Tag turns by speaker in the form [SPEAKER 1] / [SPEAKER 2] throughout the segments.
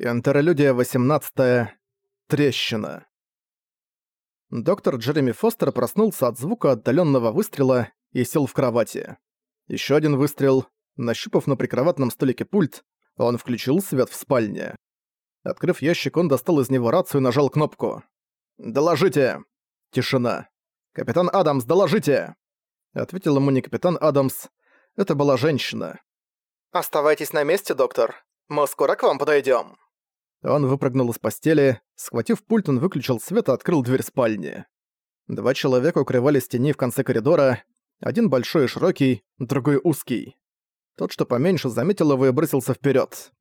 [SPEAKER 1] Интерлюдия 18. Трещина. Доктор Джереми Фостер проснулся от звука отдаленного выстрела и сел в кровати. Еще один выстрел. Нащупав на прикроватном столике пульт, он включил свет в спальне. Открыв ящик, он достал из него рацию и нажал кнопку. «Доложите!» Тишина. «Капитан Адамс, доложите!» Ответил ему не капитан Адамс. Это была женщина.
[SPEAKER 2] «Оставайтесь на месте, доктор. Мы скоро к вам подойдем.
[SPEAKER 1] Он выпрыгнул из постели, схватив пульт, он выключил свет и открыл дверь спальни. Два человека укрывали стени в конце коридора, один большой и широкий, другой узкий. Тот, что поменьше, заметил его и бросился вперед.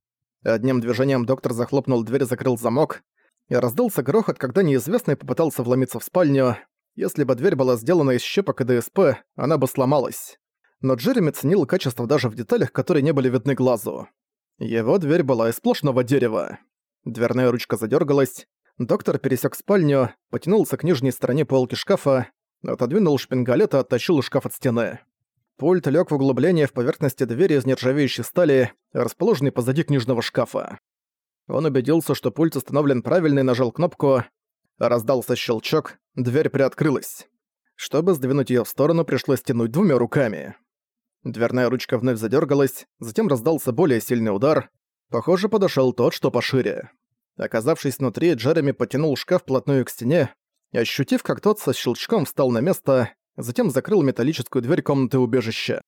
[SPEAKER 1] Одним движением доктор захлопнул дверь и закрыл замок, и раздался грохот, когда неизвестный попытался вломиться в спальню. Если бы дверь была сделана из щепок и ДСП, она бы сломалась. Но Джереми ценил качество даже в деталях, которые не были видны глазу. Его дверь была из сплошного дерева. Дверная ручка задергалась. Доктор пересек спальню, потянулся к нижней стороне полки шкафа, отодвинул шпингалет и оттащил шкаф от стены. Пульт лег в углубление в поверхности двери из нержавеющей стали, расположенной позади книжного шкафа. Он убедился, что пульт установлен правильно и нажал кнопку. Раздался щелчок, дверь приоткрылась. Чтобы сдвинуть ее в сторону, пришлось тянуть двумя руками. Дверная ручка вновь задергалась, затем раздался более сильный удар. Похоже, подошел тот, что пошире. Оказавшись внутри, Джереми потянул шкаф вплотную к стене, ощутив, как тот со щелчком встал на место, затем закрыл металлическую дверь комнаты убежища.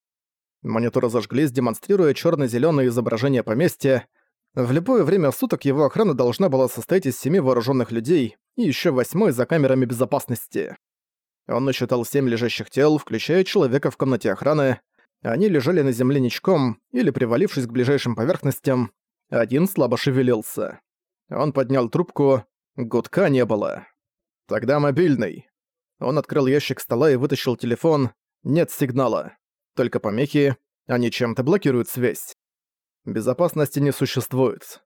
[SPEAKER 1] Мониторы зажглись, демонстрируя черно зеленое изображение поместья. В любое время суток его охрана должна была состоять из семи вооруженных людей и еще восьмой за камерами безопасности. Он насчитал семь лежащих тел, включая человека в комнате охраны. Они лежали на земле ничком или привалившись к ближайшим поверхностям. Один слабо шевелился. Он поднял трубку, гудка не было. Тогда мобильный. Он открыл ящик стола и вытащил телефон. Нет сигнала. Только помехи, они чем-то блокируют связь. Безопасности не существует.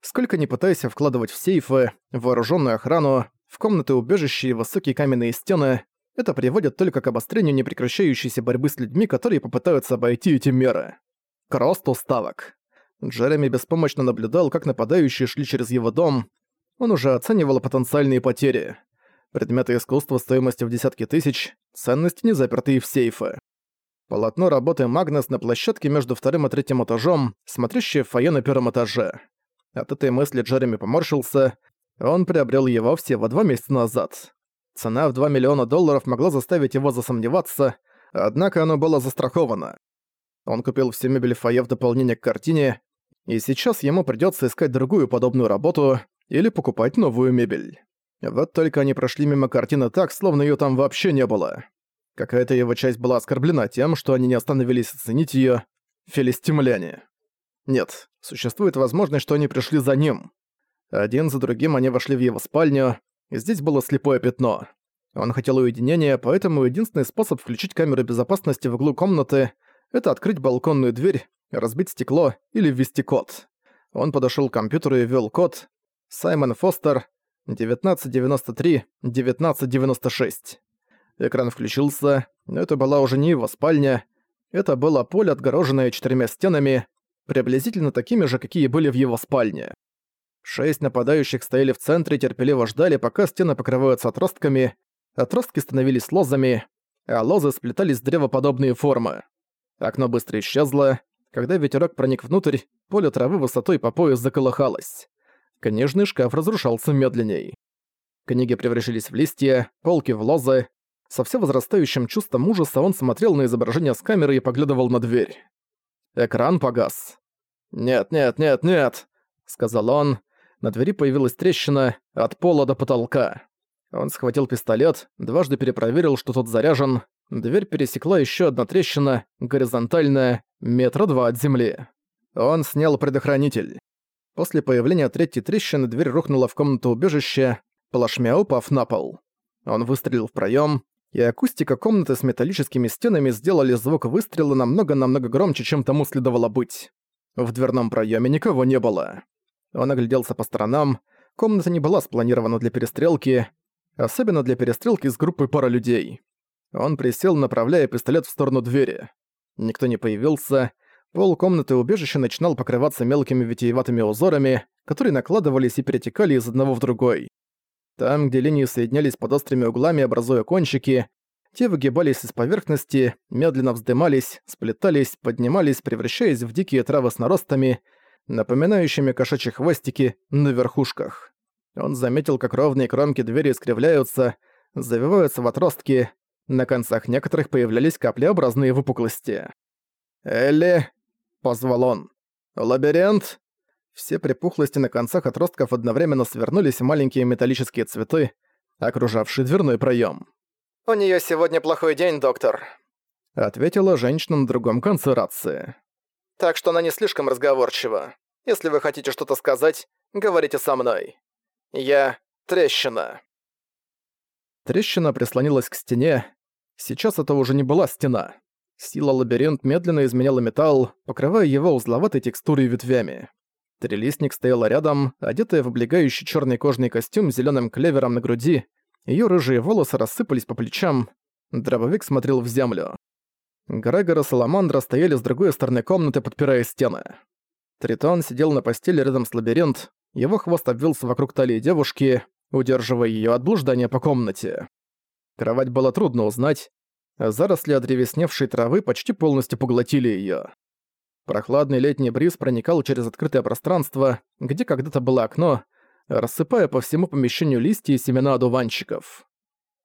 [SPEAKER 1] Сколько ни пытайся вкладывать в сейфы, вооруженную охрану, в комнаты убежища и высокие каменные стены, это приводит только к обострению непрекращающейся борьбы с людьми, которые попытаются обойти эти меры. К росту ставок. Джереми беспомощно наблюдал, как нападающие шли через его дом. Он уже оценивал потенциальные потери. Предметы искусства стоимостью в десятки тысяч, ценности не запертые в сейфы. Полотно работы Магнес на площадке между вторым и третьим этажом, смотрящее в фойе на первом этаже. От этой мысли Джереми поморщился. Он приобрел его всего два месяца назад. Цена в 2 миллиона долларов могла заставить его засомневаться, однако оно было застраховано. Он купил всю мебель в фойе в дополнение к картине, и сейчас ему придётся искать другую подобную работу или покупать новую мебель. Вот только они прошли мимо картины так, словно её там вообще не было. Какая-то его часть была оскорблена тем, что они не остановились оценить её. Филистимляне. Нет, существует возможность, что они пришли за ним. Один за другим они вошли в его спальню, и здесь было слепое пятно. Он хотел уединения, поэтому единственный способ включить камеру безопасности в углу комнаты — это открыть балконную дверь разбить стекло или ввести код. Он подошёл к компьютеру и ввёл код «Саймон Фостер 1993-1996». Экран включился, но это была уже не его спальня. Это было поле, отгороженное четырьмя стенами, приблизительно такими же, какие были в его спальне. Шесть нападающих стояли в центре и терпеливо ждали, пока стены покрываются отростками, отростки становились лозами, а лозы сплетались в древоподобные формы. Окно быстро исчезло, когда ветерок проник внутрь, поле травы высотой по пояс заколыхалось. Книжный шкаф разрушался медленней. Книги превращались в листья, полки в лозы. Со все возрастающим чувством ужаса он смотрел на изображение с камеры и поглядывал на дверь. Экран погас. «Нет, нет, нет, нет!» — сказал он. На двери появилась трещина от пола до потолка. Он схватил пистолет, дважды перепроверил, что тот заряжен. Дверь пересекла еще одна трещина, горизонтальная, метра два от земли. Он снял предохранитель. После появления третьей трещины дверь рухнула в комнату убежища, плашмя упав на пол. Он выстрелил в проем, и акустика комнаты с металлическими стенами сделали звук выстрела намного-намного громче, чем тому следовало быть. В дверном проеме никого не было. Он огляделся по сторонам. Комната не была спланирована для перестрелки, особенно для перестрелки с группой пара людей. Он присел, направляя пистолет в сторону двери. Никто не появился. Пол комнаты убежища начинал покрываться мелкими витиеватыми узорами, которые накладывались и перетекали из одного в другой. Там, где линии соединялись под острыми углами, образуя кончики, те выгибались из поверхности, медленно вздымались, сплетались, поднимались, превращаясь в дикие травы с наростами, напоминающими кошачьи хвостики на верхушках. Он заметил, как ровные кромки двери искривляются, завиваются в отростки, на концах некоторых появлялись каплеобразные выпуклости. «Элли!» — позвал он. «Лабиринт!» Все припухлости на концах отростков одновременно свернулись в маленькие металлические цветы, окружавшие дверной проем.
[SPEAKER 2] «У нее сегодня плохой день, доктор», —
[SPEAKER 1] ответила женщина на другом конце рации.
[SPEAKER 2] «Так что она не слишком разговорчива. Если вы хотите что-то сказать, говорите со мной. Я трещина».
[SPEAKER 1] Трещина прислонилась к стене. Сейчас это уже не была стена. Сила лабиринт медленно изменяла металл, покрывая его узловатой текстурой ветвями. Трелистник стояла рядом, одетая в облегающий черный кожный костюм с зеленым клевером на груди. Ее рыжие волосы рассыпались по плечам. Дробовик смотрел в землю. Грегор и Саламандра стояли с другой стороны комнаты, подпирая стены. Тритон сидел на постели рядом с лабиринт, его хвост обвился вокруг талии девушки, удерживая ее от блуждания по комнате. Кровать было трудно узнать, заросли одревесневшей травы почти полностью поглотили ее. Прохладный летний бриз проникал через открытое пространство, где когда-то было окно, рассыпая по всему помещению листья и семена одуванчиков.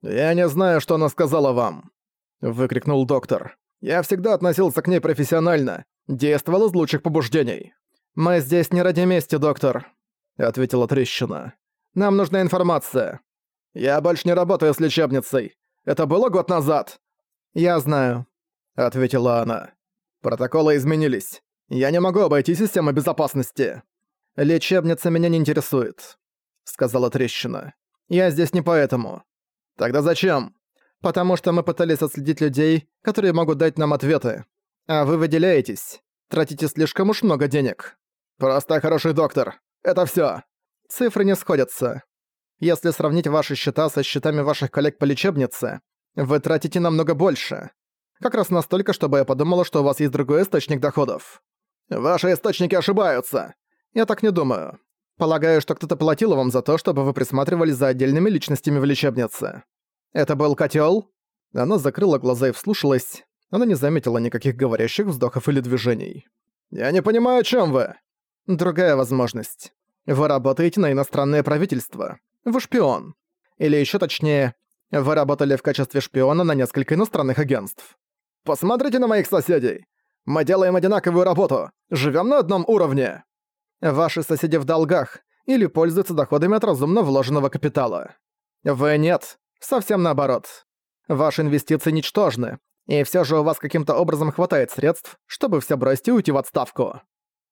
[SPEAKER 1] «Я не знаю, что она сказала вам», — выкрикнул доктор. «Я всегда относился к ней профессионально, действовал из лучших побуждений». «Мы здесь не ради мести, доктор», — ответила трещина. «Нам нужна информация. Я больше не работаю с лечебницей. Это было год назад». «Я знаю», — ответила она. «Протоколы изменились. Я не могу обойти систему безопасности». «Лечебница меня не интересует», — сказала трещина. «Я здесь не поэтому». «Тогда зачем?» «Потому что мы пытались отследить людей, которые могут дать нам ответы. А вы выделяетесь. Тратите слишком уж много денег». «Просто хороший доктор. Это всё». Цифры не сходятся. Если сравнить ваши счета со счетами ваших коллег по лечебнице, вы тратите намного больше. Как раз настолько, чтобы я подумала, что у вас есть другой источник доходов. Ваши источники ошибаются. Я так не думаю. Полагаю, что кто-то платил вам за то, чтобы вы присматривали за отдельными личностями в лечебнице. Это был котел? Она закрыла глаза и вслушалась. Она не заметила никаких говорящих вздохов или движений. «Я не понимаю, о чем вы?» «Другая возможность. Вы работаете на иностранное правительство. Вы шпион. Или еще точнее, вы работали в качестве шпиона на несколько иностранных агентств. Посмотрите на моих соседей. Мы делаем одинаковую работу, живем на одном уровне. Ваши соседи в долгах или пользуются доходами от разумно вложенного капитала. Вы нет, совсем наоборот. Ваши инвестиции ничтожны, и все же у вас каким-то образом хватает средств, чтобы все бросить и уйти в отставку.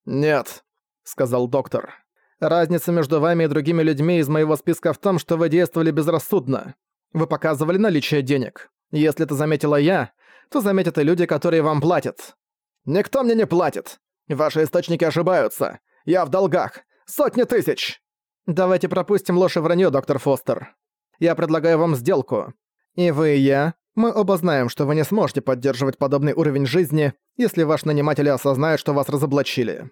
[SPEAKER 1] «Нет», — сказал доктор. «Разница между вами и другими людьми из моего списка в том, что вы действовали безрассудно. Вы показывали наличие денег. Если это заметила я, то заметят и люди, которые вам платят. Никто мне не платит. Ваши источники ошибаются. Я в долгах. Сотни тысяч. Давайте пропустим ложь и вранье, доктор Фостер. Я предлагаю вам сделку. И вы, и я, мы оба знаем, что вы не сможете поддерживать подобный уровень жизни, если ваш наниматель осознает, что вас разоблачили.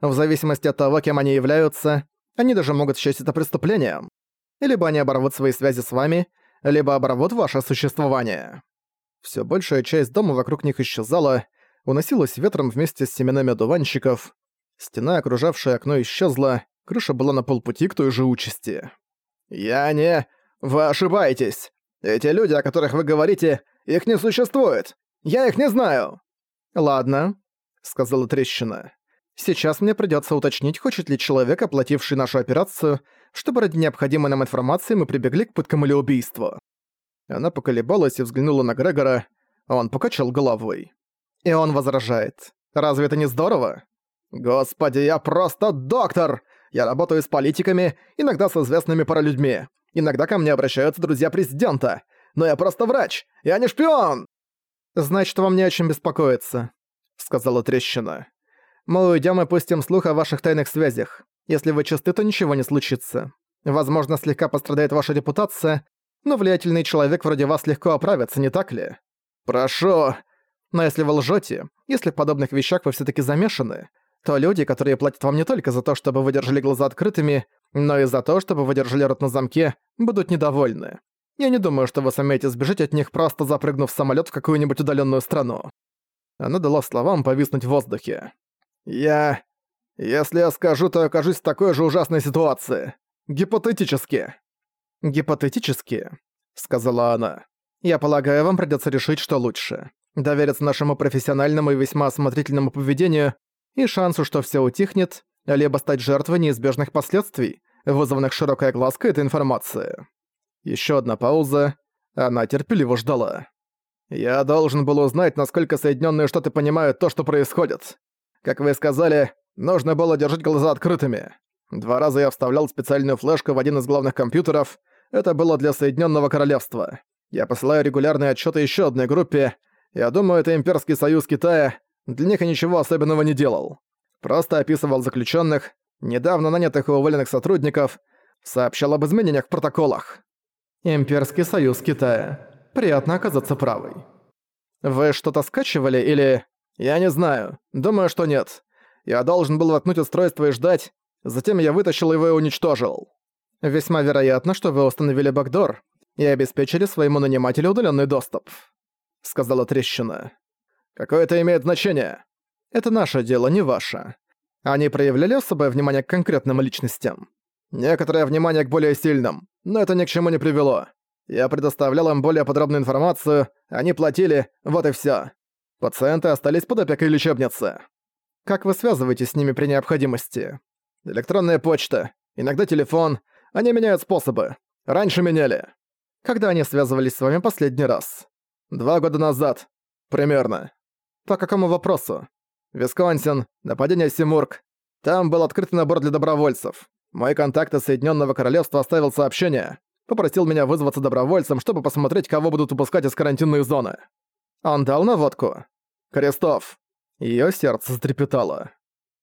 [SPEAKER 1] В зависимости от того, кем они являются, они даже могут счесть это преступлением. Либо они оборвут свои связи с вами, либо оборвут ваше существование. Все большая часть дома вокруг них исчезала, уносилась ветром вместе с семенами одуванчиков. Стена, окружавшая окно, исчезла, крыша была на полпути к той же участи. «Я не... Вы ошибаетесь! Эти люди, о которых вы говорите, их не существует! Я их не знаю!» «Ладно», — сказала трещина. «Сейчас мне придётся уточнить, хочет ли человек, оплативший нашу операцию, чтобы ради необходимой нам информации мы прибегли к пыткам или убийству. Она поколебалась и взглянула на Грегора, а он покачал головой. И он возражает. «Разве это не здорово?» «Господи, я просто доктор! Я работаю с политиками, иногда с известными паралюдьми. Иногда ко мне обращаются друзья президента. Но я просто врач, я не шпион!» «Значит, вам не о чем беспокоиться», — сказала трещина. «Мы уйдем и пустим слух о ваших тайных связях. Если вы чисты, то ничего не случится. Возможно, слегка пострадает ваша репутация, но влиятельный человек вроде вас легко оправится, не так ли? Прошу. Но если вы лжете, если в подобных вещах вы все таки замешаны, то люди, которые платят вам не только за то, чтобы вы держали глаза открытыми, но и за то, чтобы вы держали рот на замке, будут недовольны. Я не думаю, что вы сумеете сбежать от них, просто запрыгнув в самолет в какую-нибудь удаленную страну». Она дала словам повиснуть в воздухе. «Я... Если я скажу, то окажусь в такой же ужасной ситуации. Гипотетически». «Гипотетически», — сказала она. «Я полагаю, вам придется решить, что лучше. Довериться нашему профессиональному и весьма осмотрительному поведению и шансу, что все утихнет, либо стать жертвой неизбежных последствий, вызванных широкой оглаской этой информации. Еще одна пауза. Она терпеливо ждала. «Я должен был узнать, насколько Соединенные Штаты понимают то, что происходит. Как вы сказали, нужно было держать глаза открытыми. Два раза я вставлял специальную флешку в один из главных компьютеров. Это было для Соединенного Королевства. Я посылаю регулярные отчеты еще одной группе. Я думаю, это Имперский Союз Китая. Для них я ничего особенного не делал. Просто описывал заключенных, недавно нанятых и уволенных сотрудников, сообщал об изменениях в протоколах. Имперский Союз Китая. Приятно оказаться правой. Вы что-то скачивали или... Я не знаю. Думаю, что нет. Я должен был воткнуть устройство и ждать, затем я вытащил его и уничтожил. Весьма вероятно, что вы установили бэкдор и обеспечили своему нанимателю удаленный доступ», — сказала трещина. Какое это имеет значение? Это наше дело, не ваше. Они проявляли особое внимание к конкретным личностям. Некоторое внимание к более сильным, но это ни к чему не привело. Я предоставлял им более подробную информацию, они платили, вот и всё. Пациенты остались под опекой лечебницы. Как вы связываетесь с ними при необходимости? Электронная почта, иногда телефон, они меняют способы. Раньше меняли. Когда они связывались с вами последний раз? Два года назад. Примерно. По какому вопросу? Висконсин, нападение Симург. Там был открытый набор для добровольцев. Мой контакт из Соединенного Королевства оставил сообщение. Попросил меня вызваться добровольцем, чтобы посмотреть, кого будут выпускать из карантинной зоны. Он дал наводку. Крестов. Её сердце затрепетало.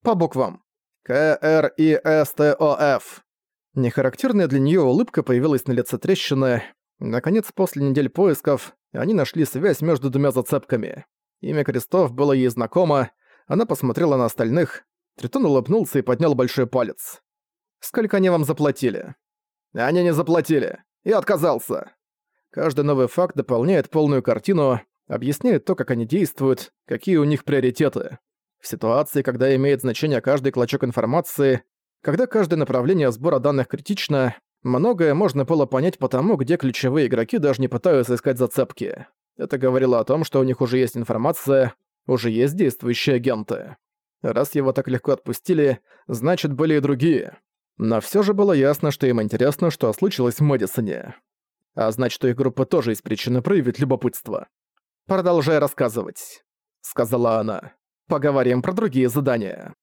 [SPEAKER 1] По буквам. К-Р-И-С-Т-О-Ф. Нехарактерная для неё улыбка появилась на лице трещины. Наконец, после недель поисков, они нашли связь между двумя зацепками. Имя Крестов было ей знакомо, она посмотрела на остальных, Тритон улыбнулся и поднял большой палец. «Сколько они вам заплатили?» «Они не заплатили. Я отказался». Каждый новый факт дополняет полную картину, объясняет то, как они действуют, какие у них приоритеты. В ситуации, когда имеет значение каждый клочок информации, когда каждое направление сбора данных критично, многое можно было понять по тому, где ключевые игроки даже не пытаются искать зацепки. Это говорило о том, что у них уже есть информация, уже есть действующие агенты. Раз его так легко отпустили, значит, были и другие. Но всё же было ясно, что им интересно, что случилось в Мэдисоне. А значит, у их группы тоже есть причина проявить любопытство. «Продолжай рассказывать», — сказала она. «Поговорим про другие задания».